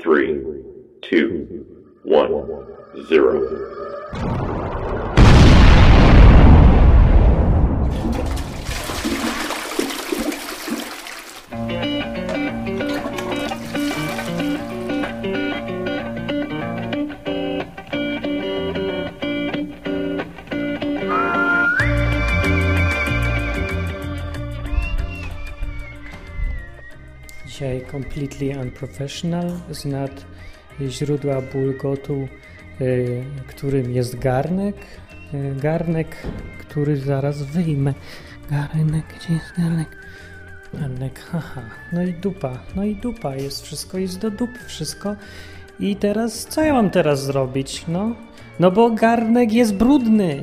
three, two, one, zero. Completely unprofessional z nad źródła bulgotu, y, którym jest garnek. Y, garnek, który zaraz wyjmę. Garnek, gdzie jest garnek? Garnek, haha. No i dupa, no i dupa jest wszystko, jest do dupy wszystko. I teraz, co ja mam teraz zrobić? No, no bo garnek jest brudny.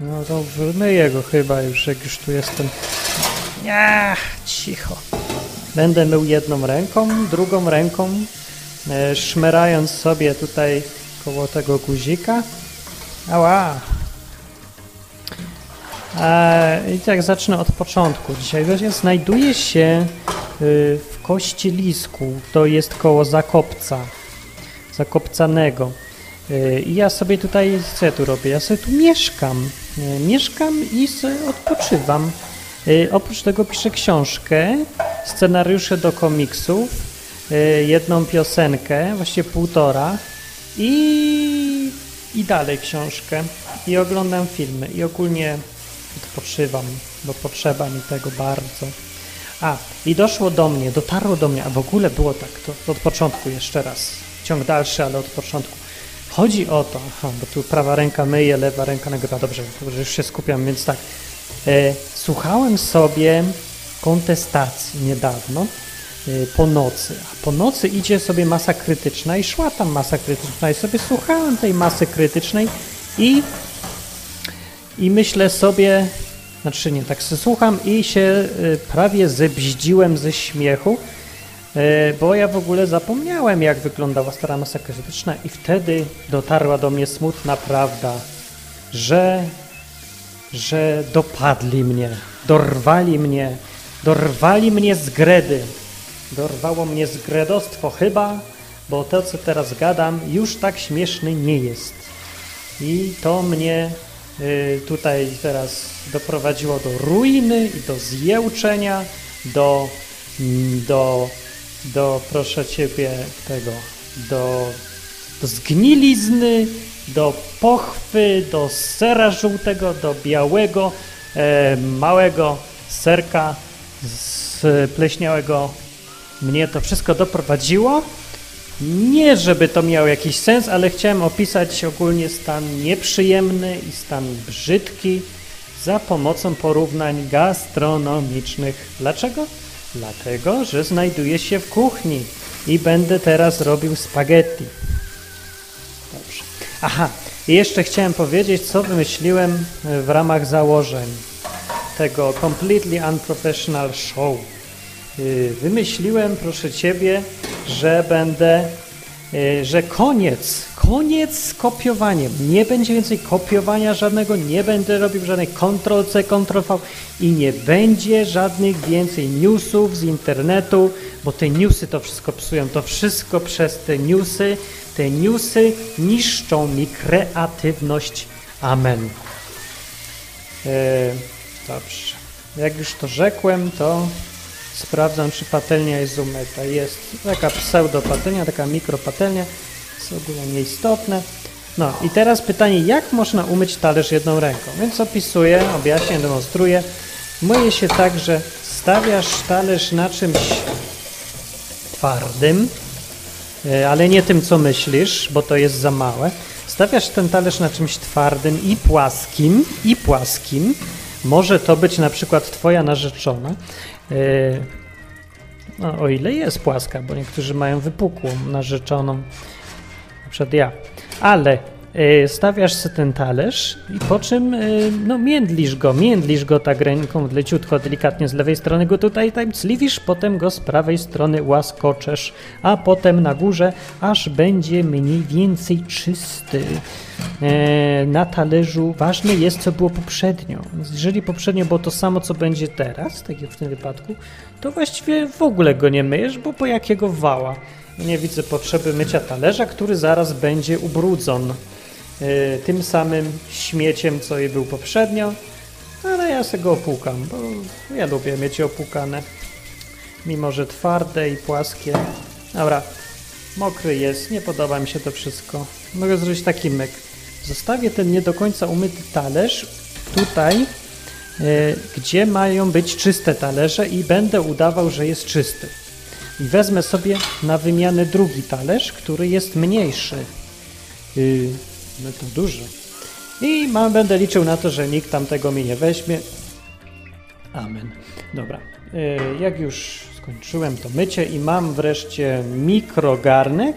No to myję go chyba już, jak już tu jestem. Nie, cicho. Będę mył jedną ręką, drugą ręką, e, szmerając sobie tutaj koło tego guzika. Ała! E, I tak zacznę od początku. Dzisiaj właśnie znajduję się y, w Kościelisku, to jest koło Zakopca, Zakopcanego. Y, I ja sobie tutaj, co ja tu robię? Ja sobie tu mieszkam. Mieszkam i sobie odpoczywam. Oprócz tego piszę książkę, scenariusze do komiksów, y, jedną piosenkę, właściwie półtora i, i dalej książkę. I oglądam filmy i ogólnie odpoczywam, bo potrzeba mi tego bardzo. A, i doszło do mnie, dotarło do mnie, a w ogóle było tak, to od początku jeszcze raz, ciąg dalszy, ale od początku. Chodzi o to, aha, bo tu prawa ręka myje, lewa ręka nagrywa, dobrze, dobrze, już się skupiam, więc tak. E, słuchałem sobie kontestacji niedawno e, po nocy, a po nocy idzie sobie masa krytyczna i szła tam masa krytyczna. I sobie słuchałem tej masy krytycznej i, i myślę sobie, znaczy nie, tak słucham i się e, prawie zebździłem ze śmiechu, e, bo ja w ogóle zapomniałem, jak wyglądała stara masa krytyczna. I wtedy dotarła do mnie smutna prawda, że że dopadli mnie, dorwali mnie, dorwali mnie z gredy. Dorwało mnie zgredostwo chyba, bo to, co teraz gadam, już tak śmieszny nie jest. I to mnie y, tutaj teraz doprowadziło do ruiny i do zjełczenia, do, do, do, proszę Ciebie, tego, do, do zgnilizny, do pochwy, do sera żółtego, do białego, e, małego serka z pleśniałego. Mnie to wszystko doprowadziło. Nie, żeby to miało jakiś sens, ale chciałem opisać ogólnie stan nieprzyjemny i stan brzydki za pomocą porównań gastronomicznych. Dlaczego? Dlatego, że znajduję się w kuchni i będę teraz robił spaghetti. Dobrze. Aha, i jeszcze chciałem powiedzieć, co wymyśliłem e, w ramach założeń tego Completely Unprofessional Show. Y, Wymyśliłem, proszę Ciebie, że będę, y, że koniec, koniec z kopiowaniem. Nie będzie więcej kopiowania żadnego, nie będę robił żadnej Ctrl-C, Ctrl-V i nie będzie żadnych więcej newsów z internetu, bo te newsy to wszystko psują. To wszystko przez te newsy. Te newsy niszczą mi kreatywność. Amen. E, dobrze. Jak już to rzekłem, to sprawdzam, czy patelnia jest umyta. Jest taka pseudopatelnia, taka mikropatelnia. Jest ogólnie nieistotne. No i teraz pytanie, jak można umyć talerz jedną ręką? Więc opisuję, objaśnię, demonstruję. Myje się tak, że stawiasz talerz na czymś twardym, e, ale nie tym, co myślisz, bo to jest za małe. Stawiasz ten talerz na czymś twardym i płaskim, i płaskim. Może to być na przykład twoja narzeczona, e, no, o ile jest płaska, bo niektórzy mają wypukłą narzeczoną, na przykład ja. Ale stawiasz sobie ten talerz i po czym e, no, międlisz go, międlisz go tak ręką leciutko, delikatnie z lewej strony go tutaj tam cliwisz, potem go z prawej strony łaskoczesz, a potem na górze, aż będzie mniej więcej czysty. E, na talerzu ważne jest, co było poprzednio. Jeżeli poprzednio było to samo, co będzie teraz, tak jak w tym wypadku, to właściwie w ogóle go nie myjesz, bo po jakiego wała. Nie widzę potrzeby mycia talerza, który zaraz będzie ubrudzon y, tym samym śmieciem, co i był poprzednio, ale ja sobie go opłukam, bo ja lubię mieć opłukane, mimo że twarde i płaskie. Dobra, mokry jest, nie podoba mi się to wszystko. Mogę zrobić taki myk. Zostawię ten nie do końca umyty talerz tutaj, y, gdzie mają być czyste talerze i będę udawał, że jest czysty. I wezmę sobie na wymianę drugi talerz, który jest mniejszy. Yy, no to dużo. I mam, będę liczył na to, że nikt tam tego mi nie weźmie. Amen. Dobra. Yy, jak już skończyłem to mycie i mam wreszcie mikrogarnek.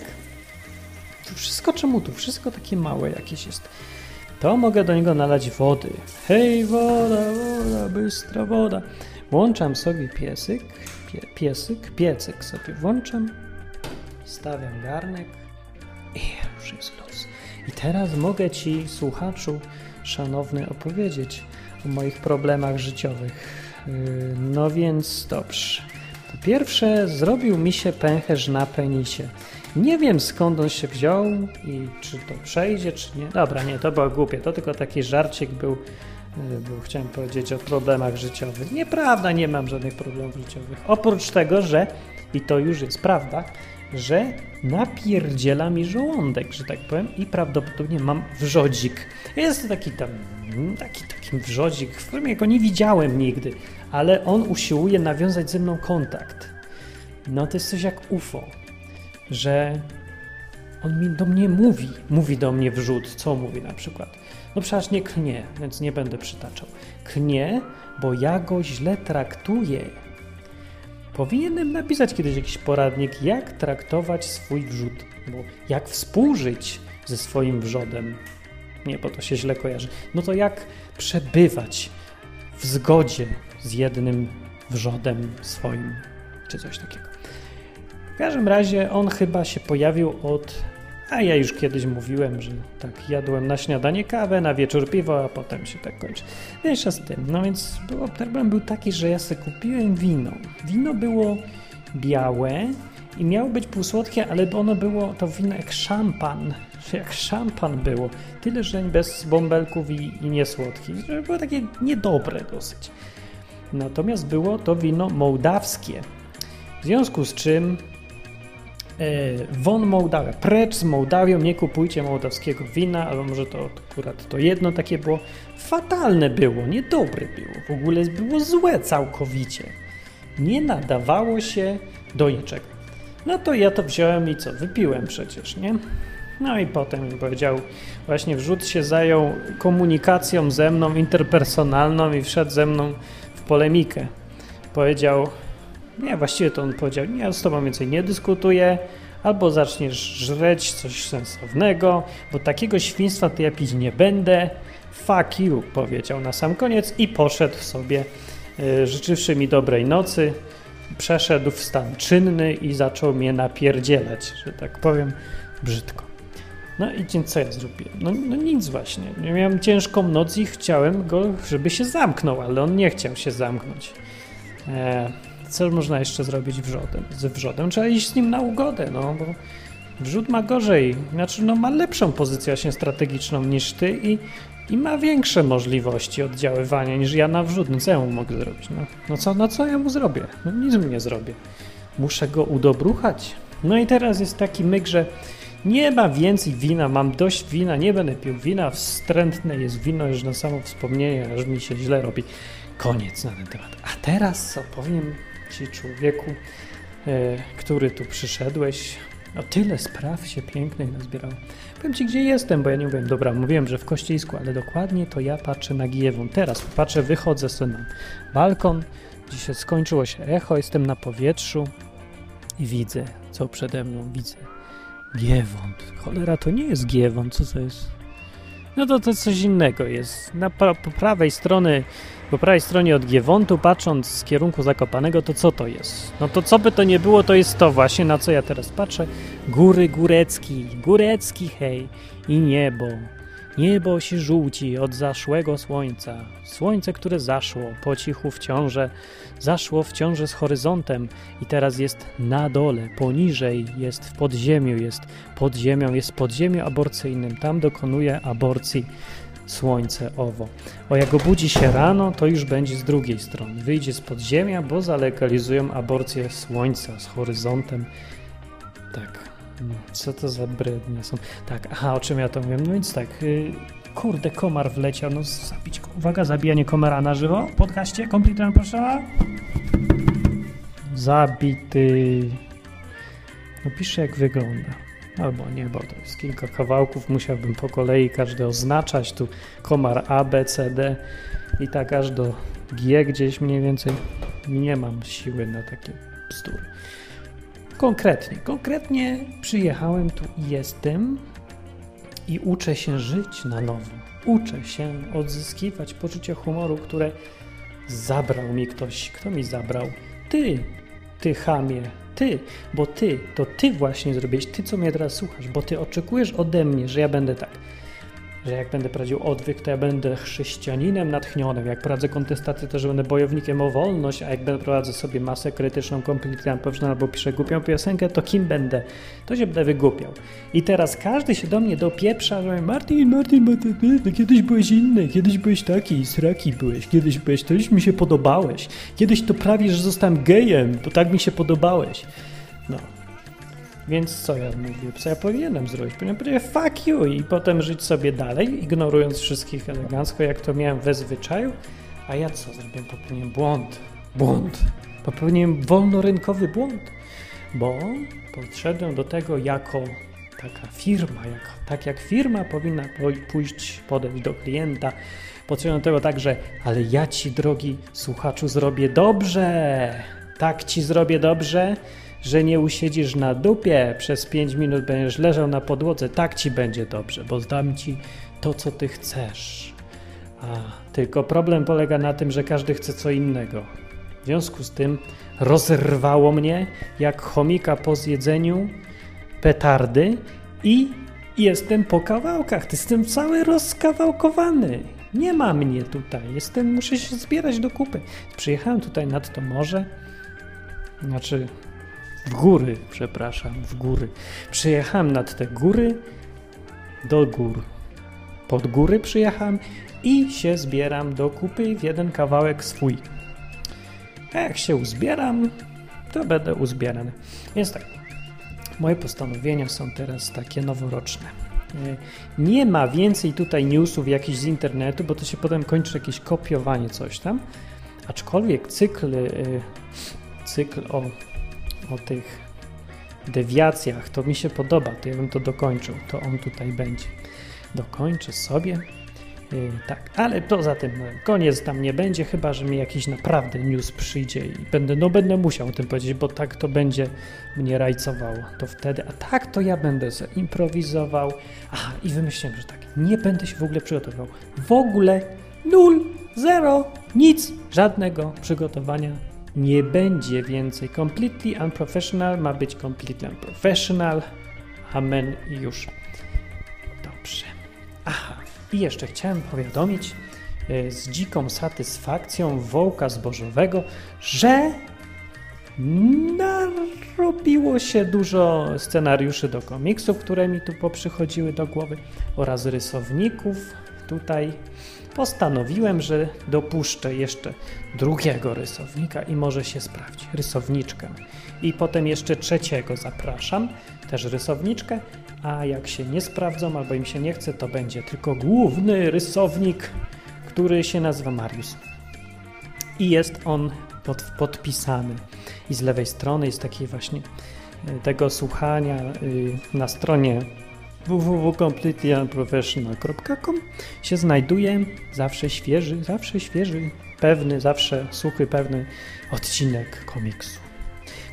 Tu wszystko czemu tu? Wszystko takie małe jakieś jest. To mogę do niego nalać wody. Hej, woda, woda, bystra woda. Włączam sobie piesyk pie, piesyk, piecyk sobie włączam, stawiam garnek i już jest luz. I teraz mogę Ci, słuchaczu szanowny, opowiedzieć o moich problemach życiowych. Yy, no więc dobrze. Po pierwsze, zrobił mi się pęcherz na penisie. Nie wiem skąd on się wziął i czy to przejdzie, czy nie. Dobra, nie, to było głupie. To tylko taki żarcik był Y, bo chciałem powiedzieć o problemach życiowych. Nieprawda, nie mam żadnych problemów życiowych. Oprócz tego, że, i to już jest prawda, że napierdziela mi żołądek, że tak powiem, i prawdopodobnie mam wrzodzik. Jest to taki tam, taki, taki wrzodzik, w którym ja go nie widziałem nigdy, ale on usiłuje nawiązać ze mną kontakt. No to jest coś jak UFO, że on mi do mnie mówi, mówi do mnie wrzód, co mówi na przykład. No przecież nie knie, więc nie będę przytaczał. Knie, bo ja go źle traktuję. Powinienem napisać kiedyś jakiś poradnik, jak traktować swój wrzód, bo jak współżyć ze swoim wrzodem. Nie, bo to się źle kojarzy. No to jak przebywać w zgodzie z jednym wrzodem swoim, czy coś takiego. W każdym razie on chyba się pojawił od a ja już kiedyś mówiłem, że tak jadłem na śniadanie kawę, na wieczór piwo, a potem się tak kończy. Mniejsza z tym. No więc było, problem był taki, że ja sobie kupiłem wino. Wino było białe i miało być półsłodkie, ale ono było to wino jak szampan. Jak szampan było. Tyle, że bez bąbelków i, i niesłodki. Że było takie niedobre dosyć. Natomiast było to wino mołdawskie. W związku z czym won Mołdawia, precz z Mołdawią, nie kupujcie mołdawskiego wina, albo może to akurat to jedno takie było. Fatalne było, niedobre było, w ogóle było złe całkowicie. Nie nadawało się do niczego. No to ja to wziąłem i co, wypiłem przecież, nie? No i potem powiedział, właśnie wrzut się zajął komunikacją ze mną interpersonalną i wszedł ze mną w polemikę. Powiedział, nie, właściwie to on powiedział, nie, z tobą więcej nie dyskutuję, albo zaczniesz żreć coś sensownego, bo takiego świństwa to ja pić nie będę. Fuck you, powiedział na sam koniec i poszedł sobie, yy, życzywszy mi dobrej nocy, przeszedł w stan czynny i zaczął mnie napierdzielać, że tak powiem, brzydko. No i co ja zrobiłem? No, no nic właśnie. Miałem ciężką noc i chciałem go, żeby się zamknął, ale on nie chciał się zamknąć. Eee, co można jeszcze zrobić wrzodem, z wrzodem? Trzeba iść z nim na ugodę, no bo wrzód ma gorzej, znaczy no ma lepszą pozycję właśnie strategiczną niż ty i, i ma większe możliwości oddziaływania niż ja na wrzód. No co ja mu mogę zrobić? No, no co, no co ja mu zrobię? No nic mu nie zrobię. Muszę go udobruchać. No i teraz jest taki myk, że nie ma więcej wina, mam dość wina, nie będę pił wina, wstrętne jest wino już na samo wspomnienie, aż mi się źle robi. Koniec na ten temat. A teraz opowiem Ci człowieku, e, który tu przyszedłeś. O tyle spraw się pięknych nazbierało. Powiem Ci, gdzie jestem, bo ja nie mówiłem, dobra, mówiłem, że w Kościejsku, ale dokładnie to ja patrzę na Giewą. Teraz patrzę, wychodzę sobie na balkon, dzisiaj skończyło się echo, jestem na powietrzu i widzę, co przede mną widzę. Giewont. Cholera, to nie jest Giewont, co to jest? No to to coś innego jest. Na pra po prawej strony po prawej stronie od Giewontu, patrząc z kierunku Zakopanego, to co to jest? No to co by to nie było, to jest to właśnie, na co ja teraz patrzę. Góry Górecki, Górecki, hej, i niebo. Niebo się żółci od zaszłego słońca. Słońce, które zaszło po cichu w ciąże, zaszło w ciąże z horyzontem i teraz jest na dole, poniżej, jest w podziemiu, jest pod ziemią, jest w podziemiu aborcyjnym. Tam dokonuje aborcji słońce owo. O jak obudzi się rano, to już będzie z drugiej strony. Wyjdzie z podziemia, bo zalegalizują aborcję słońca z horyzontem. Tak. Co to za brednie są? Tak, aha, o czym ja to mówię? No więc tak, yy, kurde, komar wleciał, no zabić. Uwaga, zabijanie komara na żywo. Podkaście, Complete proszę. Zabity. No pisze jak wygląda. Albo nie, bo to jest kilka kawałków, musiałbym po kolei każdy oznaczać. Tu komar A, B, C, D i tak aż do G gdzieś mniej więcej. Nie mam siły na takie bzdury. Konkretnie, konkretnie przyjechałem tu i jestem i uczę się żyć na nowo. Uczę się odzyskiwać poczucie humoru, które zabrał mi ktoś. Kto mi zabrał? Ty, ty chamie, ty, bo ty, to ty właśnie zrobiłeś, ty co mnie teraz słuchasz, bo ty oczekujesz ode mnie, że ja będę tak że jak będę prowadził odwyk, to ja będę chrześcijaninem natchnionym. Jak prowadzę kontestację, to że będę bojownikiem o wolność, a jak będę prowadzę sobie masę krytyczną, kompletnie albo piszę głupią piosenkę, to kim będę? To się będę wygłupiał. I teraz każdy się do mnie dopieprza, że Martin, Martin, Martin, kiedyś byłeś inny, kiedyś byłeś taki, sraki byłeś, kiedyś byłeś, już mi się podobałeś. Kiedyś to prawie, że zostałem gejem, to tak mi się podobałeś. No, więc co ja mówię? Co ja powinienem zrobić? Powinienem powiedzieć fuck you i potem żyć sobie dalej, ignorując wszystkich elegancko, jak to miałem we zwyczaju. A ja co zrobiłem? Popełniłem błąd. Błąd. Popełniłem wolnorynkowy błąd, bo podszedłem do tego jako taka firma, jak, tak jak firma powinna pójść, podejść do klienta. Podszedłem do tego tak, że ale ja ci, drogi słuchaczu, zrobię dobrze. Tak ci zrobię dobrze, że nie usiedzisz na dupie przez 5 minut, będziesz leżał na podłodze, tak ci będzie dobrze, bo zdam ci to, co ty chcesz. A, tylko problem polega na tym, że każdy chce co innego. W związku z tym rozerwało mnie jak chomika po zjedzeniu petardy i jestem po kawałkach. Jestem cały rozkawałkowany. Nie ma mnie tutaj. Jestem, muszę się zbierać do kupy. Przyjechałem tutaj nad to morze. Znaczy, w góry, przepraszam, w góry. Przyjechałem nad te góry, do gór. Pod góry przyjechałem i się zbieram do kupy w jeden kawałek swój. A jak się uzbieram, to będę uzbierany. Więc tak, moje postanowienia są teraz takie noworoczne. E, nie ma więcej tutaj newsów jakichś z internetu, bo to się potem kończy jakieś kopiowanie coś tam. Aczkolwiek cykl, e, cykl o o tych dewiacjach, to mi się podoba, to ja bym to dokończył, to on tutaj będzie. Dokończę sobie. Yy, tak, ale poza tym no, koniec tam nie będzie, chyba że mi jakiś naprawdę news przyjdzie i będę, no będę musiał o tym powiedzieć, bo tak to będzie mnie rajcowało. To wtedy, a tak to ja będę sobie improwizował. Aha, i wymyśliłem, że tak, nie będę się w ogóle przygotowywał. W ogóle nul, zero, nic, żadnego przygotowania nie będzie więcej. Completely unprofessional ma być completely unprofessional. Amen już. Dobrze. Aha, i jeszcze chciałem powiadomić e, z dziką satysfakcją wołka zbożowego, że narobiło się dużo scenariuszy do komiksów, które mi tu poprzychodziły do głowy oraz rysowników tutaj postanowiłem, że dopuszczę jeszcze drugiego rysownika i może się sprawdzi, rysowniczkę. I potem jeszcze trzeciego zapraszam, też rysowniczkę, a jak się nie sprawdzą albo im się nie chce, to będzie tylko główny rysownik, który się nazywa Mariusz. I jest on pod, podpisany. I z lewej strony jest taki właśnie e, tego słuchania y, na stronie www.completelyunprofessional.com się znajduje zawsze świeży, zawsze świeży, pewny, zawsze suchy, pewny odcinek komiksu,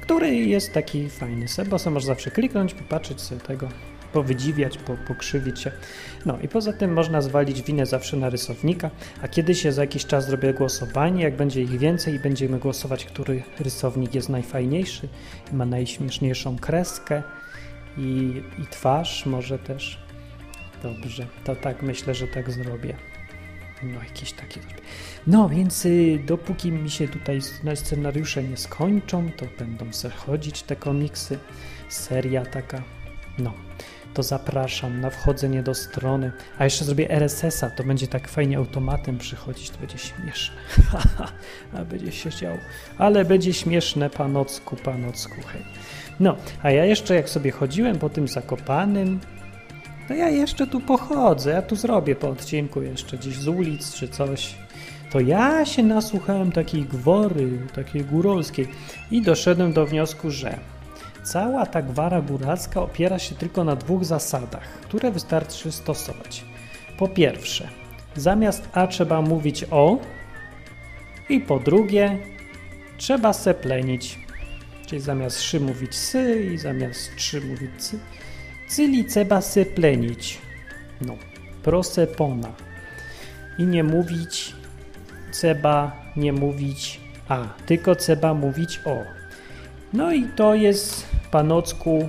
który jest taki fajny sobie możesz zawsze kliknąć, popatrzeć sobie tego, powydziwiać, po, pokrzywić się. No i poza tym można zwalić winę zawsze na rysownika, a kiedy się za jakiś czas zrobię głosowanie, jak będzie ich więcej i będziemy głosować, który rysownik jest najfajniejszy i ma najśmieszniejszą kreskę, i, i twarz może też, Dobrze, to tak myślę, że tak zrobię. No, jakieś takie zrobię. No, więc y, dopóki mi się tutaj scenariusze nie skończą, to będą se chodzić te komiksy. Seria taka. No, to zapraszam na wchodzenie do strony. A jeszcze zrobię RSS-a, to będzie tak fajnie automatem przychodzić, to będzie śmieszne. a będzie się działo. Ale będzie śmieszne, panocku, panocku, hej. No, a ja jeszcze jak sobie chodziłem po tym Zakopanym, no ja jeszcze tu pochodzę, ja tu zrobię po odcinku jeszcze gdzieś z ulic czy coś. To ja się nasłuchałem takiej gwory, takiej górolskiej i doszedłem do wniosku, że cała ta gwara góralska opiera się tylko na dwóch zasadach, które wystarczy stosować. Po pierwsze, zamiast a trzeba mówić o i po drugie, trzeba seplenić, czyli zamiast szy mówić sy i zamiast trzy mówić cy. Cyli trzeba seplenić. No, prosepona. I nie mówić trzeba nie mówić a, tylko trzeba mówić o. No i to jest panocku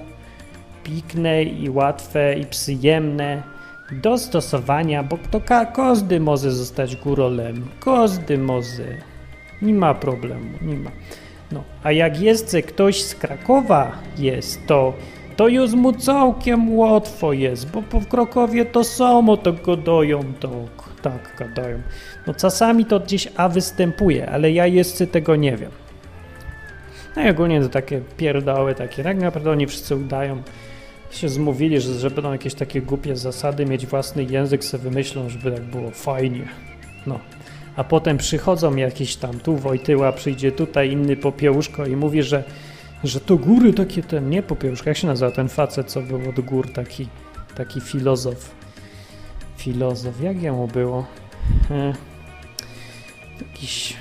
pikne i łatwe i przyjemne do stosowania, bo to każdy może zostać górolem. Każdy może. Nie ma problemu, nie ma. No, a jak jest ktoś z Krakowa jest, to to już mu całkiem łatwo jest, bo po Krakowie to samo to godają, to tak gadają. No czasami to gdzieś A występuje, ale ja jeszcze tego nie wiem. No i ogólnie to takie pierdoły takie, tak naprawdę oni wszyscy udają. Się zmówili, że, że będą jakieś takie głupie zasady, mieć własny język, sobie wymyślą, żeby tak było fajnie. No. A potem przychodzą jakieś tam, tu Wojtyła przyjdzie tutaj, inny popiełuszko i mówi, że że to góry takie ten, nie popiełuszka, jak się nazywa ten facet, co był od gór, taki, taki filozof. Filozof, jak jemu było? E, jakiś,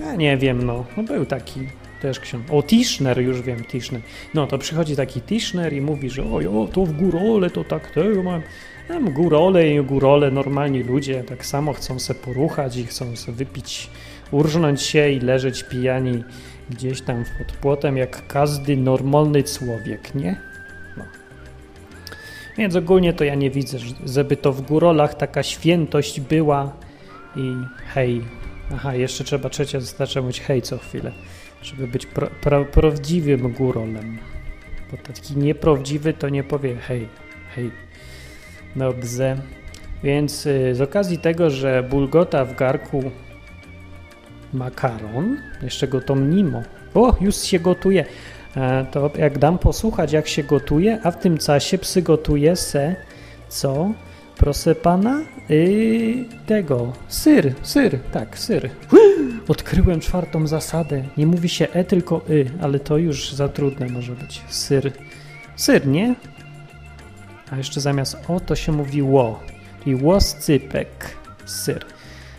ja nie wiem, no, no był taki też ksiądz. O, Tischner, już wiem, Tischner. No, to przychodzi taki Tischner i mówi, że oj, o, to w górole to tak tego mam. Tam górole i górole, normalni ludzie tak samo chcą se poruchać i chcą se wypić, urżnąć się i leżeć pijani gdzieś tam pod płotem, jak każdy normalny człowiek, nie? No. Więc ogólnie to ja nie widzę, żeby to w górolach taka świętość była i hej. Aha, jeszcze trzeba trzecia zaznacza mówić hej co chwilę, żeby być pra, pra, prawdziwym górolem. Bo taki nieprawdziwy to nie powie hej, hej. Dobrze. Więc y, z okazji tego, że bulgota w garku makaron, jeszcze go to mnimo. Już się gotuje. E, to jak dam posłuchać, jak się gotuje, a w tym czasie przygotuje se co? Proszę pana, yy, tego, syr, syr, tak, syr. Odkryłem czwartą zasadę. Nie mówi się e, tylko y, ale to już za trudne może być. Syr. Syr, nie? A jeszcze zamiast o to się mówi ło, czyli łoscypek, syr.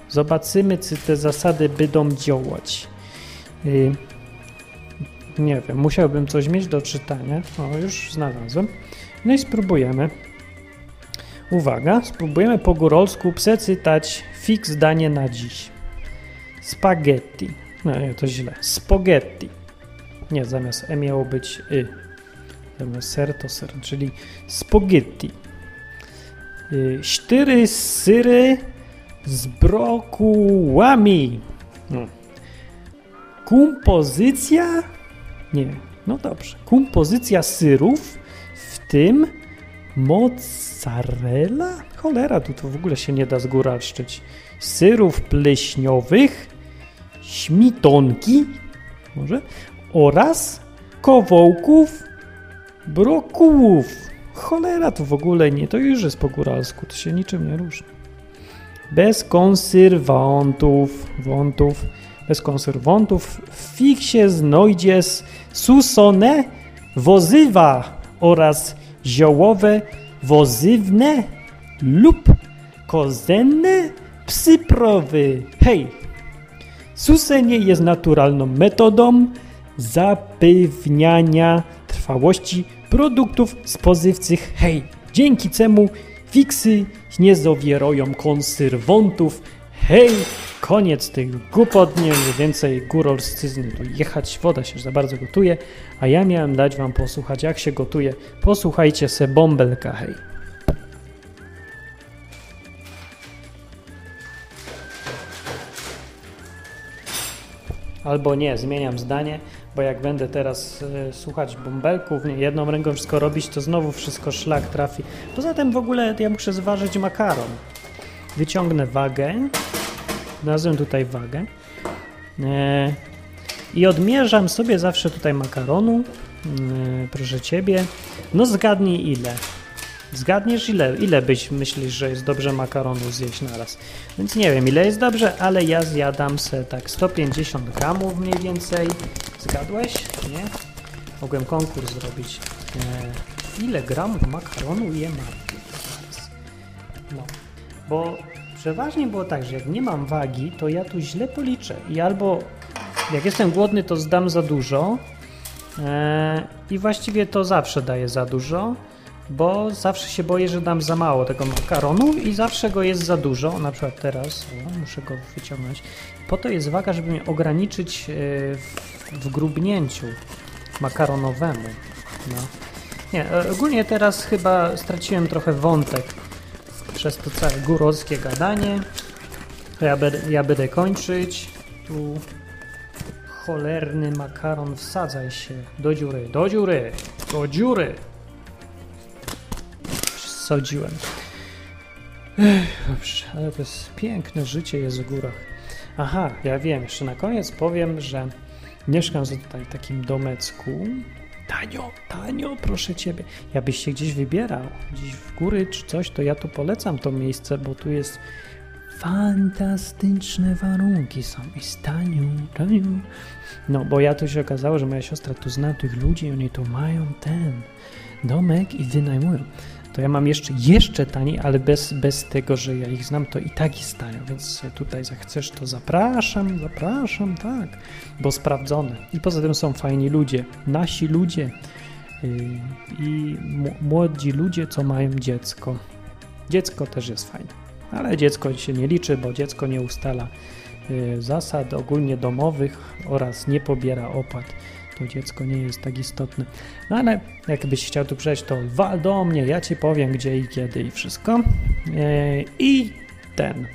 Zobaczymy, czy te zasady będą działać. Yy, nie wiem, musiałbym coś mieć do czytania. O, już znalazłem. No i spróbujemy. Uwaga, spróbujemy po górolsku przeczytać fix danie na dziś. Spaghetti. No nie, to źle. Spaghetti. Nie, zamiast e miało być y. Ser to ser, czyli spaghetti. Y, cztery syry z brokułami. Hmm. Kompozycja? Nie, no dobrze. Kompozycja syrów, w tym mozzarella? Cholera, tu to w ogóle się nie da zgóralszczyć. Syrów pleśniowych, śmitonki, może, oraz kowołków brokułów. Cholera, to w ogóle nie, to już jest po góralsku, to się niczym nie różni bez konserwantów, wątów, bez konserwantów w fiksie znajdzie susone wozywa oraz ziołowe wozywne lub kozenne psyprowy. Hej! Susenie jest naturalną metodą zapewniania trwałości produktów spożywczych Hej, dzięki czemu fiksy nie zawierują konserwantów. Hej, koniec tych głupot, nie mniej więcej górolszczyzny tu jechać, woda się za bardzo gotuje, a ja miałem dać wam posłuchać jak się gotuje. Posłuchajcie se bąbelka, hej. Albo nie, zmieniam zdanie bo jak będę teraz y, słuchać bąbelków, jedną ręką wszystko robić, to znowu wszystko szlak trafi. Poza tym w ogóle ja muszę zważyć makaron. Wyciągnę wagę, znalazłem tutaj wagę e, i odmierzam sobie zawsze tutaj makaronu, e, proszę Ciebie. No zgadnij ile. Zgadniesz ile, ile byś myślisz, że jest dobrze makaronu zjeść na raz? Więc nie wiem ile jest dobrze, ale ja zjadam se tak 150 gramów mniej więcej. Zgadłeś? Nie? Mogłem konkurs zrobić. E, ile gramów makaronu je mam? No, bo przeważnie było tak, że jak nie mam wagi, to ja tu źle policzę i albo jak jestem głodny, to zdam za dużo e, i właściwie to zawsze daje za dużo, bo zawsze się boję, że dam za mało tego makaronu i zawsze go jest za dużo. Na przykład teraz o, muszę go wyciągnąć. Po to jest waga, żeby mnie ograniczyć e, w, grubnięciu makaronowemu. No. Nie, e, ogólnie teraz chyba straciłem trochę wątek przez to całe górowskie gadanie. Ja, będę, ja będę kończyć. Tu cholerny makaron, wsadzaj się do dziury, do dziury, do dziury. Sądziłem. Ech, dobrze, ale to jest piękne życie jest w górach. Aha, ja wiem, jeszcze na koniec powiem, że mieszkam tutaj w takim domecku. Tanio, tanio, proszę ciebie. Jakbyś się gdzieś wybierał, gdzieś w góry czy coś, to ja tu polecam to miejsce, bo tu jest fantastyczne warunki są. Jest tanio, tanio. No, bo ja tu się okazało, że moja siostra tu zna tych ludzi, oni tu mają ten domek i wynajmują to ja mam jeszcze, jeszcze taniej, ale bez, bez tego, że ja ich znam, to i tak jest tanio, więc tutaj zachcesz, to zapraszam, zapraszam, tak, bo sprawdzone. I poza tym są fajni ludzie, nasi ludzie yy, i młodzi ludzie, co mają dziecko. Dziecko też jest fajne, ale dziecko się nie liczy, bo dziecko nie ustala yy, zasad ogólnie domowych oraz nie pobiera opłat to dziecko nie jest tak istotne. No ale jakbyś chciał tu przejść, to wal do mnie, ja ci powiem gdzie i kiedy i wszystko. E, I ten.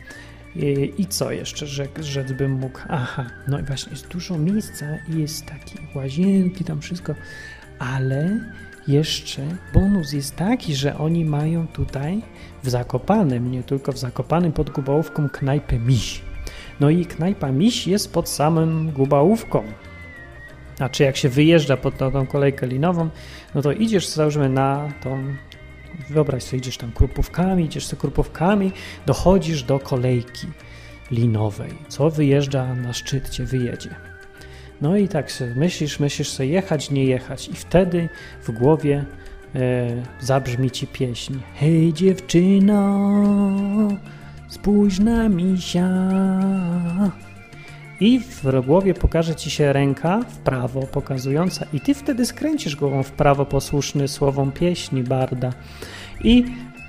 I, I, co jeszcze, że, rzec bym mógł? Aha, no i właśnie jest dużo miejsca i jest takie łazienki, tam wszystko, ale jeszcze bonus jest taki, że oni mają tutaj w Zakopanem, nie tylko w Zakopanym pod Gubałówką knajpę Miś. No i knajpa Miś jest pod samym Gubałówką, znaczy jak się wyjeżdża pod tą, tą kolejkę linową, no to idziesz załóżmy na tą, wyobraź sobie, idziesz tam krupówkami, idziesz sobie krupówkami, dochodzisz do kolejki linowej, co wyjeżdża na szczyt, cię wyjedzie. No i tak sobie myślisz, myślisz sobie jechać, nie jechać. I wtedy w głowie e, zabrzmi ci pieśń. Hej dziewczyno, spójrz na misia i w głowie pokaże ci się ręka w prawo pokazująca i ty wtedy skręcisz głową w prawo posłuszny słowom pieśni barda i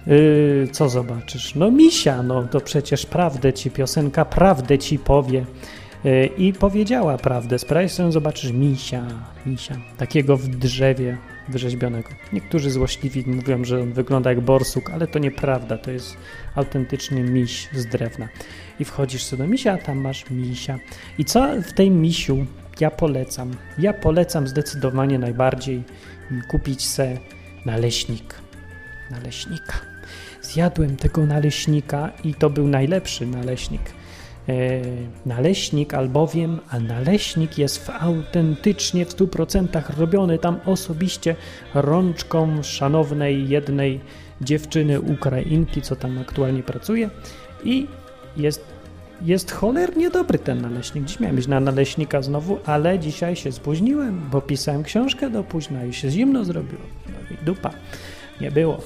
yy, co zobaczysz? No misia, no to przecież prawdę ci, piosenka prawdę ci powie yy, i powiedziała prawdę. Sprawdź sobie, zobaczysz misia, misia, takiego w drzewie wyrzeźbionego. Niektórzy złośliwi mówią, że on wygląda jak borsuk, ale to nieprawda, to jest autentyczny miś z drewna. I wchodzisz sobie do misia, a tam masz misia. I co w tej misiu ja polecam? Ja polecam zdecydowanie najbardziej kupić se naleśnik. Naleśnika. Zjadłem tego naleśnika i to był najlepszy naleśnik naleśnik, albowiem a naleśnik jest w autentycznie w 100% robiony tam osobiście rączką szanownej jednej dziewczyny Ukrainki, co tam aktualnie pracuje i jest, jest cholernie dobry ten naleśnik. Dziś miałem być na naleśnika znowu, ale dzisiaj się spóźniłem, bo pisałem książkę do późna i się zimno zrobiło. No i dupa. Nie było.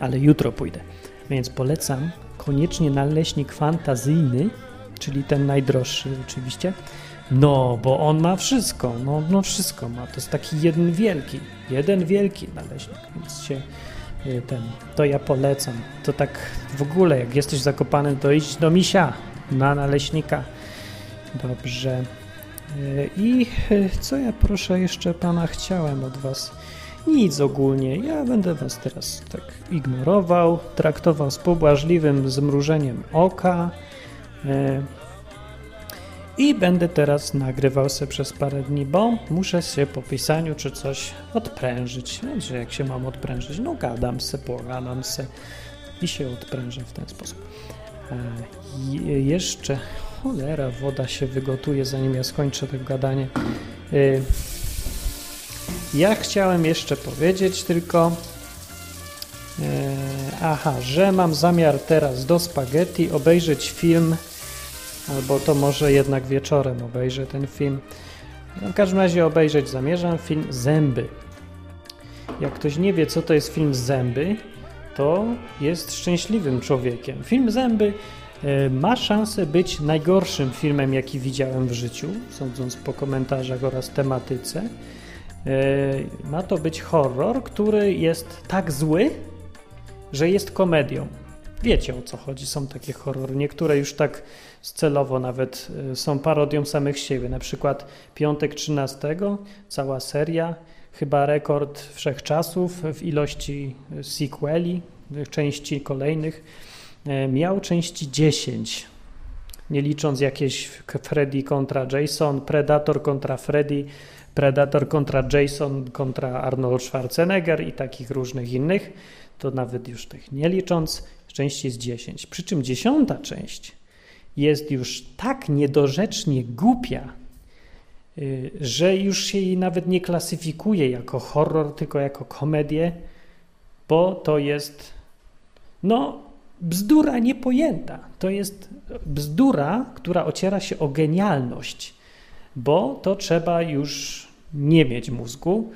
Ale jutro pójdę. Więc polecam koniecznie naleśnik fantazyjny, czyli ten najdroższy oczywiście. No, bo on ma wszystko, no, no wszystko ma. To jest taki jeden wielki, jeden wielki naleśnik, więc się y, ten, to ja polecam. To tak w ogóle, jak jesteś zakopany, to idź do misia na naleśnika. Dobrze. Y, I y, co ja proszę jeszcze pana chciałem od was? Nic ogólnie. Ja będę was teraz tak ignorował, traktował z pobłażliwym zmrużeniem oka. E, I będę teraz nagrywał się przez parę dni, bo muszę się po pisaniu czy coś odprężyć. Że jak się mam odprężyć? No gadam se, pogadam se i się odprężę w ten sposób. E, jeszcze, cholera, woda się wygotuje zanim ja skończę to gadanie. E, ja chciałem jeszcze powiedzieć tylko, aha, że mam zamiar teraz do spaghetti obejrzeć film albo to może jednak wieczorem obejrzę ten film. No, w każdym razie obejrzeć zamierzam film Zęby. Jak ktoś nie wie, co to jest film Zęby, to jest szczęśliwym człowiekiem. Film Zęby e, ma szansę być najgorszym filmem, jaki widziałem w życiu, sądząc po komentarzach oraz tematyce. E, ma to być horror, który jest tak zły, że jest komedią. Wiecie o co chodzi, są takie horrory. Niektóre już tak celowo nawet y, są parodią samych siebie. Na przykład Piątek 13, cała seria, chyba rekord wszechczasów w ilości y, sequeli, y, części kolejnych, miał części 10. Nie licząc jakieś Freddy kontra Jason, Predator kontra Freddy, Predator kontra Jason kontra Arnold Schwarzenegger i takich różnych innych, to nawet już tych nie licząc, części jest 10. Przy czym dziesiąta część jest już tak niedorzecznie głupia, y, że już się jej nawet nie klasyfikuje jako horror, tylko jako komedię, bo to jest no bzdura niepojęta. To jest bzdura, która ociera się o genialność, bo to trzeba już nie mieć mózgu,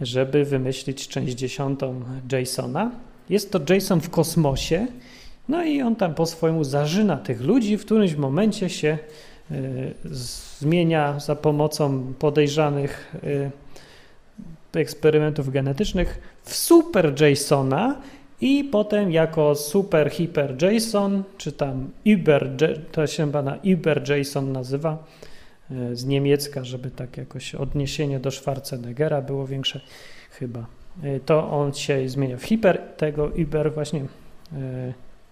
żeby wymyślić część dziesiątą Jasona. Jest to Jason w kosmosie, no i on tam po swojemu zażyna tych ludzi, w którymś momencie się y, zmienia za pomocą podejrzanych y, eksperymentów genetycznych w super Jasona i potem jako super hiper Jason, czy tam Uber, to się chyba na Uber Jason nazywa, y, z niemiecka, żeby tak jakoś odniesienie do Schwarzeneggera było większe chyba. To on się zmienia w hiper, tego Uber właśnie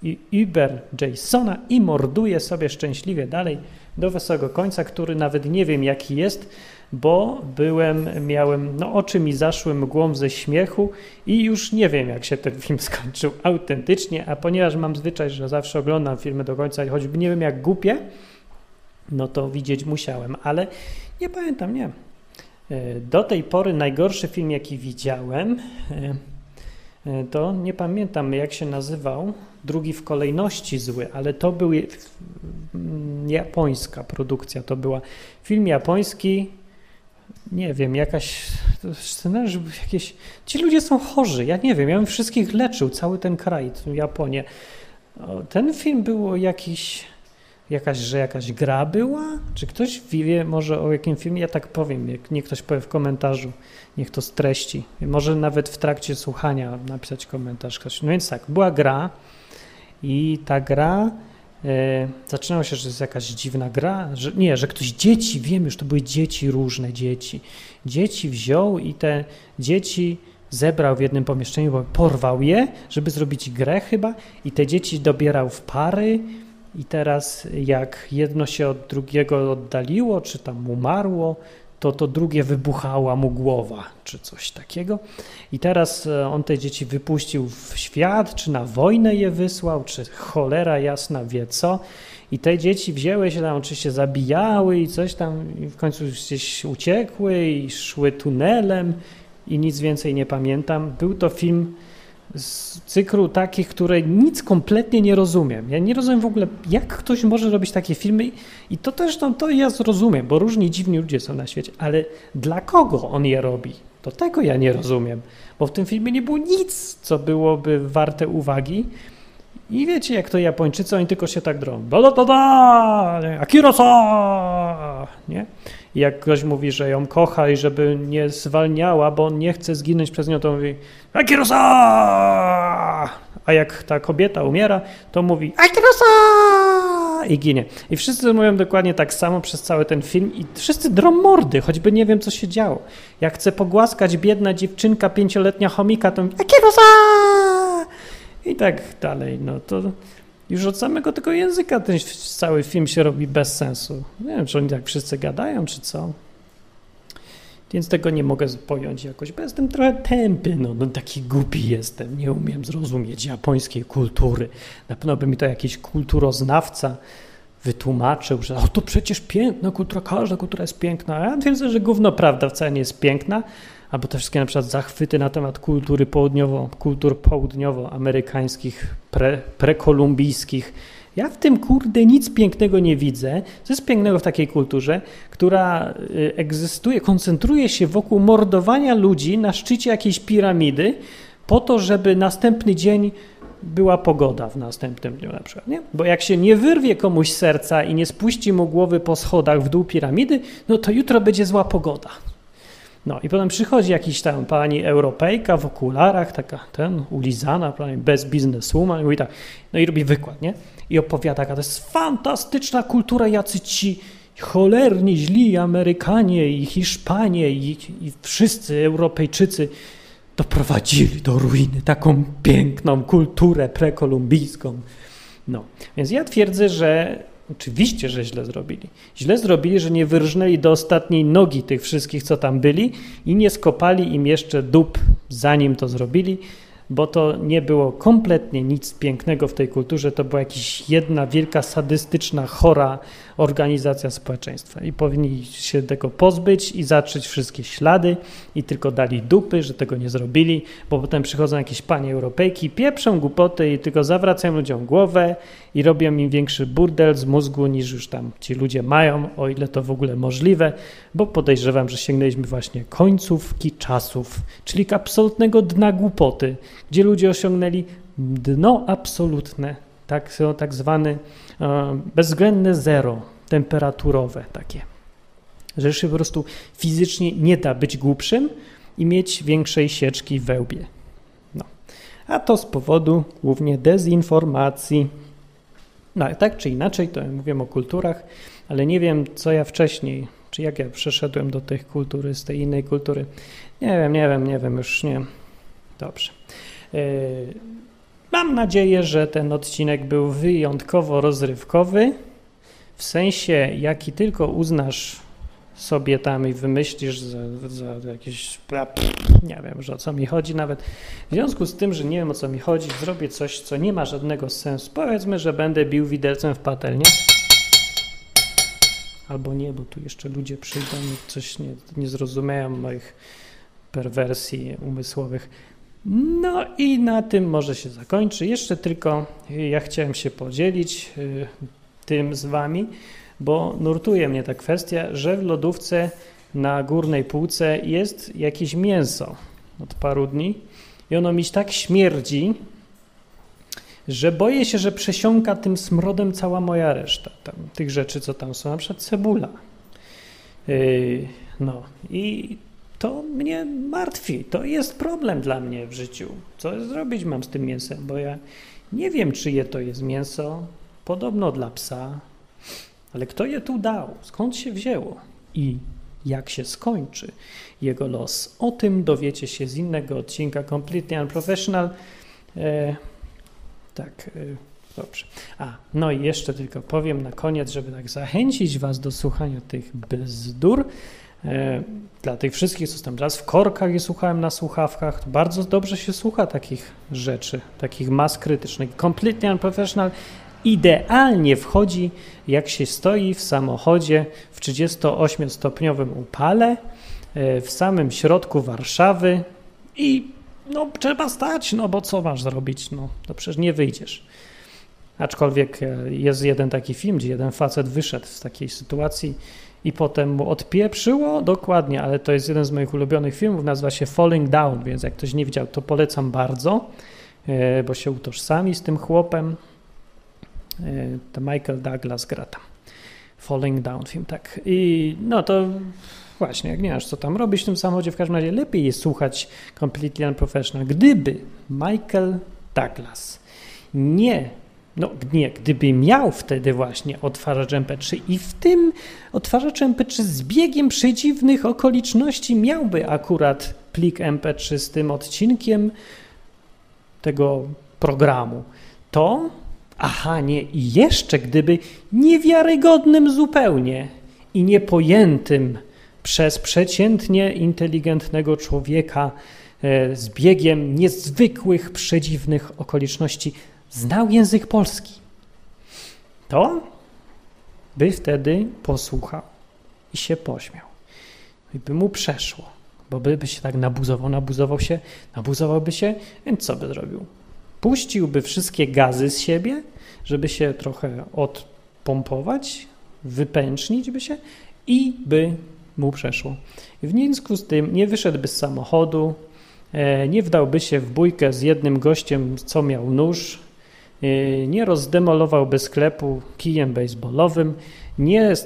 i Uber Jasona i morduje sobie szczęśliwie dalej do wesołego końca, który nawet nie wiem jaki jest, bo byłem, miałem, no oczy mi zaszły mgłą ze śmiechu i już nie wiem jak się ten film skończył autentycznie, a ponieważ mam zwyczaj, że zawsze oglądam filmy do końca i choćby nie wiem jak głupie, no to widzieć musiałem, ale nie pamiętam, nie. E, do tej pory najgorszy film jaki widziałem e, e, to nie pamiętam jak się nazywał, drugi w kolejności zły, ale to był japońska produkcja, to była film japoński, nie wiem, jakaś scenariusz, jakieś, ci ludzie są chorzy, ja nie wiem, ja bym wszystkich leczył, cały ten kraj, Japonię. Ten film był jakiś, jakaś, że jakaś gra była? Czy ktoś wie może o jakim filmie? Ja tak powiem, jak ktoś powie w komentarzu, niech to streści. Może nawet w trakcie słuchania napisać komentarz ktoś. No więc tak, była gra, i ta gra e, zaczynało się, że jest jakaś dziwna gra, że nie, że ktoś dzieci, wiem już, to były dzieci, różne dzieci. Dzieci wziął i te dzieci zebrał w jednym pomieszczeniu, bo porwał je, żeby zrobić grę chyba i te dzieci dobierał w pary i teraz jak jedno się od drugiego oddaliło, czy tam umarło, to to drugie wybuchała mu głowa, czy coś takiego. I teraz e, on te dzieci wypuścił w świat, czy na wojnę je wysłał, czy cholera jasna wie co. I te dzieci wzięły się tam, oczywiście zabijały i coś tam, i w końcu gdzieś uciekły i szły tunelem i nic więcej nie pamiętam. Był to film z cyklu takich, które nic kompletnie nie rozumiem. Ja nie rozumiem w ogóle, jak ktoś może robić takie filmy i to też no, to ja zrozumiem, bo różni dziwni ludzie są na świecie, ale dla kogo on je robi? To tego ja nie rozumiem, bo w tym filmie nie było nic, co byłoby warte uwagi. I wiecie, jak to Japończycy, oni tylko się tak drą. Da, da, da, da, Akira-sa! Nie? I jak ktoś mówi, że ją kocha i żeby nie zwalniała, bo on nie chce zginąć przez nią, to mówi Akirosa! A jak ta kobieta umiera, to mówi Akirosa! I ginie. I wszyscy mówią dokładnie tak samo przez cały ten film i wszyscy drą mordy, choćby nie wiem, co się działo. Jak chce pogłaskać biedna dziewczynka, pięcioletnia chomika, to mówi Akirosa! I tak dalej. No to Już od samego tego języka ten cały film się robi bez sensu. Nie wiem, czy oni tak wszyscy gadają, czy co. Więc tego nie mogę pojąć jakoś, bo jestem trochę tępy, no, no taki głupi jestem, nie umiem zrozumieć japońskiej kultury. Na pewno by mi to jakiś kulturoznawca wytłumaczył, że o, to przecież piękna kultura, każda kultura jest piękna. A ja twierdzę, że gówno prawda wcale nie jest piękna, albo te wszystkie na przykład zachwyty na temat kultury południowo, kultur południowoamerykańskich, pre, prekolumbijskich. Ja w tym kurde nic pięknego nie widzę. Co jest pięknego w takiej kulturze, która y, egzystuje, koncentruje się wokół mordowania ludzi na szczycie jakiejś piramidy, po to, żeby następny dzień była pogoda w następnym dniu na przykład, nie? Bo jak się nie wyrwie komuś serca i nie spuści mu głowy po schodach w dół piramidy, no to jutro będzie zła pogoda. No i potem przychodzi jakiś tam pani Europejka w okularach, taka ten, ulizana, bez bizneswoman i mówi tak, no i robi wykład, nie? I opowiada, to jest fantastyczna kultura, jacy ci cholerni, źli Amerykanie i Hiszpanie i, i wszyscy Europejczycy doprowadzili do ruiny taką piękną kulturę prekolumbijską. No, więc ja twierdzę, że oczywiście, że źle zrobili. Źle zrobili, że nie wyrżnęli do ostatniej nogi tych wszystkich, co tam byli i nie skopali im jeszcze dup, zanim to zrobili bo to nie było kompletnie nic pięknego w tej kulturze, to była jakaś jedna wielka, sadystyczna, chora organizacja społeczeństwa. I powinni się tego pozbyć i zatrzeć wszystkie ślady i tylko dali dupy, że tego nie zrobili, bo potem przychodzą jakieś panie Europejki, pieprzą głupoty i tylko zawracają ludziom głowę i robią im większy burdel z mózgu niż już tam ci ludzie mają, o ile to w ogóle możliwe, bo podejrzewam, że sięgnęliśmy właśnie końcówki czasów, czyli absolutnego dna głupoty, gdzie ludzie osiągnęli dno absolutne, tak, tak zwany e, bezwzględne zero temperaturowe takie. Że się po prostu fizycznie nie da być głupszym i mieć większej sieczki w wełbie. No. A to z powodu głównie dezinformacji. No, tak czy inaczej, to mówię o kulturach, ale nie wiem, co ja wcześniej, czy jak ja przeszedłem do tej kultury, z tej innej kultury. Nie wiem, nie wiem, nie wiem, już nie. Dobrze. Yy, mam nadzieję, że ten odcinek był wyjątkowo rozrywkowy, w sensie, jaki tylko uznasz sobie tam i wymyślisz za, za jakieś. Nie wiem, że o co mi chodzi nawet. W związku z tym, że nie wiem o co mi chodzi, zrobię coś, co nie ma żadnego sensu. Powiedzmy, że będę bił widelcem w patelnię. Albo nie, bo tu jeszcze ludzie przyjdą i coś nie, nie zrozumieją moich perwersji umysłowych. No i na tym może się zakończy. Jeszcze tylko ja chciałem się podzielić y, tym z wami, bo nurtuje mnie ta kwestia, że w lodówce na górnej półce jest jakieś mięso od paru dni i ono mi tak śmierdzi, że boję się, że przesiąka tym smrodem cała moja reszta tam, tych rzeczy, co tam są, na przykład cebula. Yy, no i to mnie martwi. To jest problem dla mnie w życiu. Co zrobić mam z tym mięsem, bo ja nie wiem, czyje to jest mięso. Podobno dla psa. Ale kto je tu dał? Skąd się wzięło? I jak się skończy jego los? O tym dowiecie się z innego odcinka Completely Unprofessional. E, tak, e, dobrze. A, no i jeszcze tylko powiem na koniec, żeby tak zachęcić Was do słuchania tych bzdur. E, dla tych wszystkich, co tam raz w korkach i słuchałem na słuchawkach, to bardzo dobrze się słucha takich rzeczy, takich mas krytycznych. Completely Unprofessional idealnie wchodzi, jak się stoi w samochodzie w 38-stopniowym upale e, w samym środku Warszawy i no trzeba stać, no bo co masz zrobić, no to przecież nie wyjdziesz. Aczkolwiek e, jest jeden taki film, gdzie jeden facet wyszedł z takiej sytuacji i potem mu odpieprzyło, dokładnie, ale to jest jeden z moich ulubionych filmów, nazywa się Falling Down, więc jak ktoś nie widział, to polecam bardzo, e, bo się utożsami z tym chłopem, E, to Michael Douglas gra tam. Falling Down film, tak. I no to właśnie, jak nie masz co tam robić w tym samochodzie, w każdym razie lepiej jest słuchać Completely Unprofessional. Gdyby Michael Douglas nie, no nie, gdyby miał wtedy właśnie odtwarzacz MP3 i w tym odtwarzacz MP3 z biegiem przeciwnych okoliczności miałby akurat plik MP3 z tym odcinkiem tego programu, to Aha, nie, i jeszcze gdyby niewiarygodnym zupełnie i niepojętym przez przeciętnie inteligentnego człowieka e, z biegiem niezwykłych, przedziwnych okoliczności znał język polski, to by wtedy posłuchał i się pośmiał. I by mu przeszło, bo by, by się tak nabuzował, nabuzował się, nabuzowałby się, więc co by zrobił? Puściłby wszystkie gazy z siebie, żeby się trochę odpompować, wypęcznić by się i by mu przeszło. W związku z tym nie wyszedłby z samochodu, e, nie wdałby się w bójkę z jednym gościem, co miał nóż, nie rozdemolowałby sklepu kijem baseballowym, nie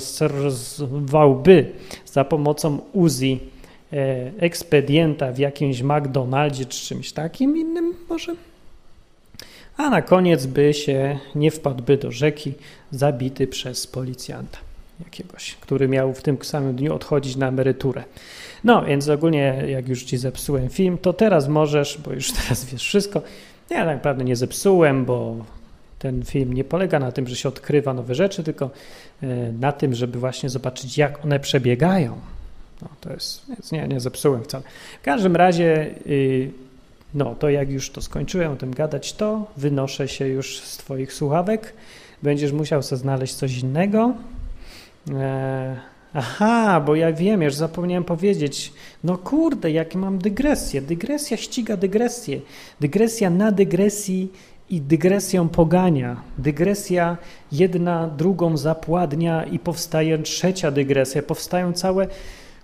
steroryzowałby za pomocą Uzi e, ekspedienta w jakimś McDonaldzie czy czymś takim innym może? A na koniec by się nie wpadłby do rzeki zabity przez policjanta jakiegoś, który miał w tym samym dniu odchodzić na emeryturę. No, więc ogólnie, jak już ci zepsułem film, to teraz możesz, bo już teraz wiesz wszystko. Ja tak naprawdę nie zepsułem, bo ten film nie polega na tym, że się odkrywa nowe rzeczy, tylko e, na tym, żeby właśnie zobaczyć, jak one przebiegają. No, to jest, więc nie, nie zepsułem wcale. W każdym razie, y, no to jak już to skończyłem o tym gadać, to wynoszę się już z Twoich słuchawek. Będziesz musiał sobie znaleźć coś innego. E, aha, bo ja wiem, już zapomniałem powiedzieć. No kurde, jak mam dygresję. Dygresja ściga dygresję. Dygresja na dygresji i dygresją pogania. Dygresja jedna drugą zapładnia i powstaje trzecia dygresja. Powstają całe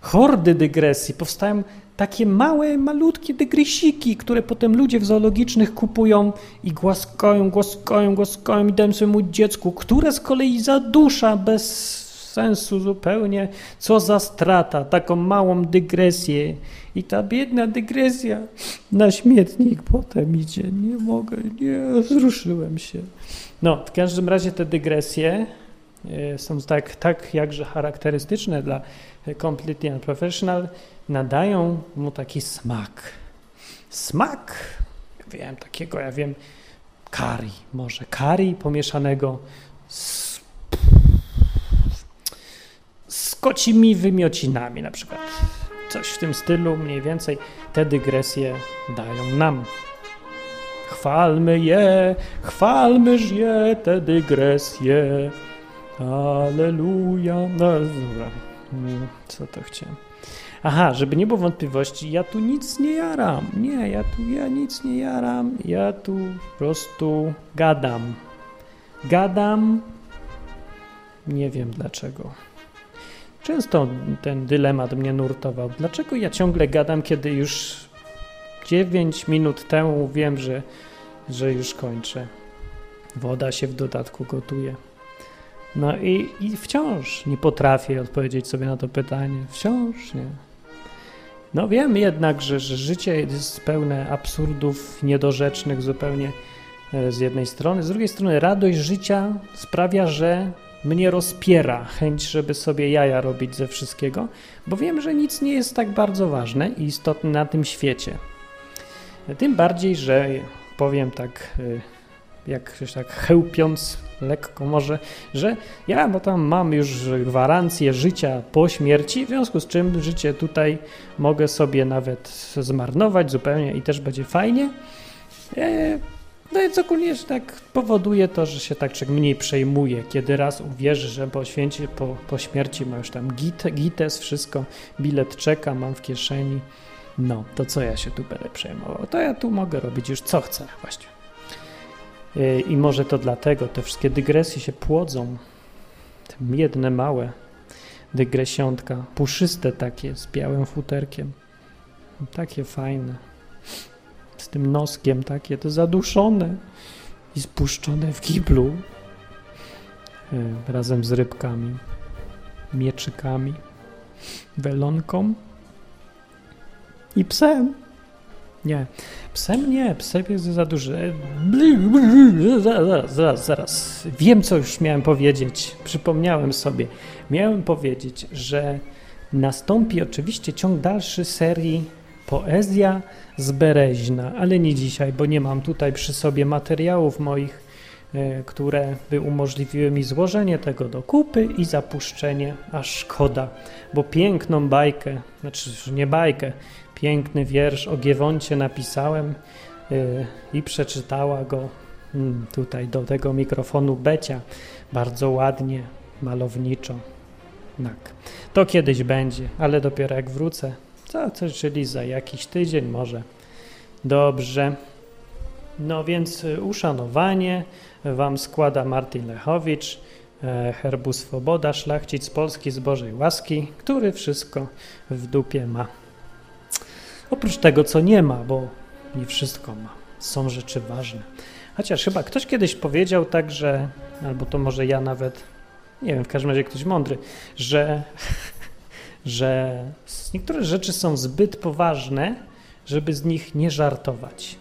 hordy dygresji, powstają takie małe, malutkie dygresiki, które potem ludzie w zoologicznych kupują i głaskają, głaskają, głaskają i dają swojemu dziecku, które z kolei zadusza bez sensu zupełnie, co za strata, taką małą dygresję. I ta biedna dygresja na śmietnik potem idzie. Nie mogę, nie, wzruszyłem się. No, w każdym razie te dygresje e, są tak, tak jakże charakterystyczne dla Completely Unprofessional, nadają mu taki smak. Smak, wiem, takiego, ja wiem, curry, może curry pomieszanego z z kocimi wymiocinami na przykład. Coś w tym stylu, mniej więcej te dygresje dają nam. Chwalmy je, chwalmyż je, te dygresje. Aleluja. No dobra, co to chciałem. Aha, żeby nie było wątpliwości, ja tu nic nie jaram. Nie, ja tu ja nic nie jaram. Ja tu po prostu gadam. Gadam. Nie wiem dlaczego. Często ten dylemat mnie nurtował. Dlaczego ja ciągle gadam, kiedy już 9 minut temu wiem, że, że już kończę? Woda się w dodatku gotuje. No i, i wciąż nie potrafię odpowiedzieć sobie na to pytanie. Wciąż nie. No wiem jednak, że, że życie jest pełne absurdów niedorzecznych zupełnie e, z jednej strony. Z drugiej strony radość życia sprawia, że mnie rozpiera chęć, żeby sobie jaja robić ze wszystkiego, bo wiem, że nic nie jest tak bardzo ważne i istotne na tym świecie. Tym bardziej, że powiem tak, y, jak tak chełpiąc lekko może, że ja bo tam mam już gwarancję życia po śmierci, w związku z czym życie tutaj mogę sobie nawet zmarnować zupełnie i też będzie fajnie. No więc ogólnie że tak powoduje to, że się tak człowiek mniej przejmuje, kiedy raz uwierzy, że po święcie, po, po śmierci ma już tam git, gites, wszystko, bilet czeka, mam w kieszeni. No, to co ja się tu będę przejmował? To ja tu mogę robić już co chcę właściwie. Y, I może to dlatego te wszystkie dygresje się płodzą. Te jedne małe dygresiątka, puszyste takie, z białym futerkiem. Takie fajne z tym noskiem takie, to zaduszone i spuszczone w kiblu e, razem z rybkami, mieczykami, welonką i psem. Nie, psem nie, psem jest za duży. Zaraz, zaraz, zaraz. Wiem, co już miałem powiedzieć. Przypomniałem sobie. Miałem powiedzieć, że nastąpi oczywiście ciąg dalszy serii Poezja z Bereźna, ale nie dzisiaj, bo nie mam tutaj przy sobie materiałów moich, e, które by umożliwiły mi złożenie tego do kupy i zapuszczenie, a szkoda, bo piękną bajkę, znaczy nie bajkę, piękny wiersz o Giewoncie napisałem e, i przeczytała go mm, tutaj do tego mikrofonu Becia bardzo ładnie, malowniczo. Tak. To kiedyś będzie, ale dopiero jak wrócę, co, co, czyli za jakiś tydzień może. Dobrze. No więc y, uszanowanie Wam składa Martin Lechowicz, e, herbu Swoboda, szlachcic Polski z Bożej łaski, który wszystko w dupie ma. Oprócz tego, co nie ma, bo nie wszystko ma. Są rzeczy ważne. Chociaż chyba ktoś kiedyś powiedział tak, że, albo to może ja nawet, nie wiem, w każdym razie ktoś mądry, że, że niektóre rzeczy są zbyt poważne, żeby z nich nie żartować.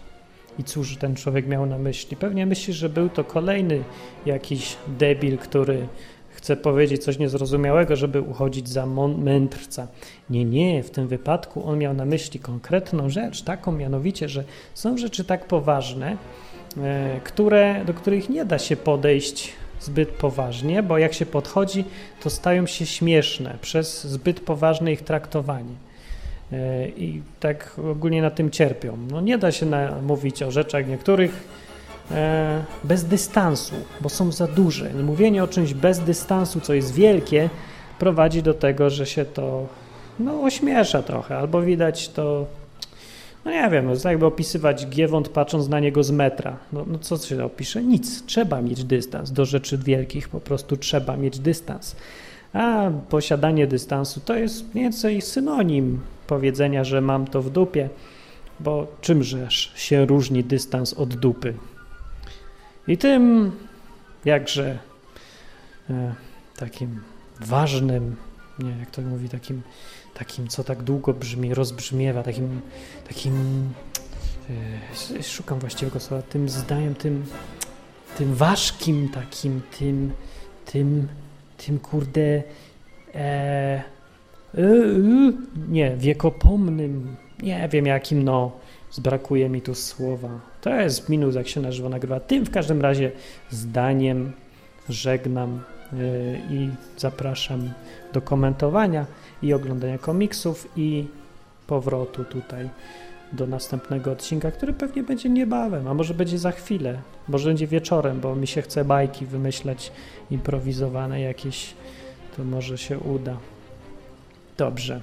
I cóż ten człowiek miał na myśli? Pewnie myśli, że był to kolejny jakiś debil, który chce powiedzieć coś niezrozumiałego, żeby uchodzić za mędrca. Nie, nie, w tym wypadku on miał na myśli konkretną rzecz, taką mianowicie, że są rzeczy tak poważne, E, które, do których nie da się podejść zbyt poważnie, bo jak się podchodzi, to stają się śmieszne przez zbyt poważne ich traktowanie. E, I tak ogólnie na tym cierpią. No nie da się mówić o rzeczach niektórych e, bez dystansu, bo są za duże. Mówienie o czymś bez dystansu, co jest wielkie, prowadzi do tego, że się to no, ośmiesza trochę, albo widać to no nie wiem, to jest jakby opisywać Giewont patrząc na niego z metra. No, no co się opisze? Nic. Trzeba mieć dystans. Do rzeczy wielkich po prostu trzeba mieć dystans. A posiadanie dystansu to jest mniej więcej synonim powiedzenia, że mam to w dupie, bo czymżeż się różni dystans od dupy? I tym jakże e, takim ważnym, nie jak to mówi, takim takim, co tak długo brzmi, rozbrzmiewa, takim, takim yy, szukam właściwego słowa, tym zdaniem, tym, tym ważkim takim, tym, tym, tym kurde, e, y, y, nie, wiekopomnym, nie wiem jakim, no, zbrakuje mi tu słowa. To jest minus, jak się na żywo nagrywa. Tym w każdym razie zdaniem żegnam i zapraszam do komentowania i oglądania komiksów i powrotu tutaj do następnego odcinka, który pewnie będzie niebawem, a może będzie za chwilę, może będzie wieczorem, bo mi się chce bajki wymyślać improwizowane jakieś, to może się uda. Dobrze,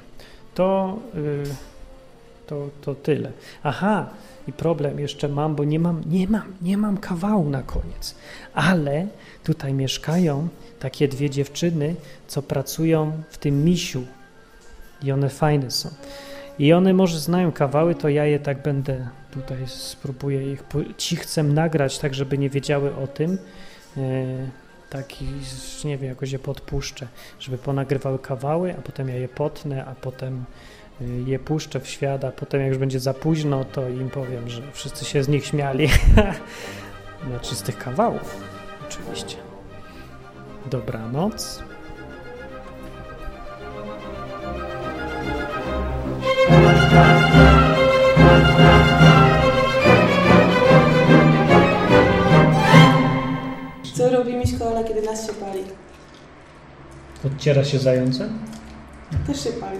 to, yy, to, to tyle. Aha, i problem jeszcze mam, bo nie mam, nie mam, nie mam kawału na koniec, ale tutaj mieszkają takie dwie dziewczyny, co pracują w tym misiu, i one fajne są. I one może znają kawały, to ja je tak będę tutaj spróbuję ich cichcem nagrać, tak żeby nie wiedziały o tym. E, taki, nie wiem, jakoś je podpuszczę, żeby ponagrywały kawały, a potem ja je potnę, a potem je puszczę w świat, a potem jak już będzie za późno, to im powiem, że wszyscy się z nich śmiali. znaczy z tych kawałów, oczywiście. Dobranoc. Co robi Miśkola, kiedy nas się pali? Odciera się zające? Też się pali.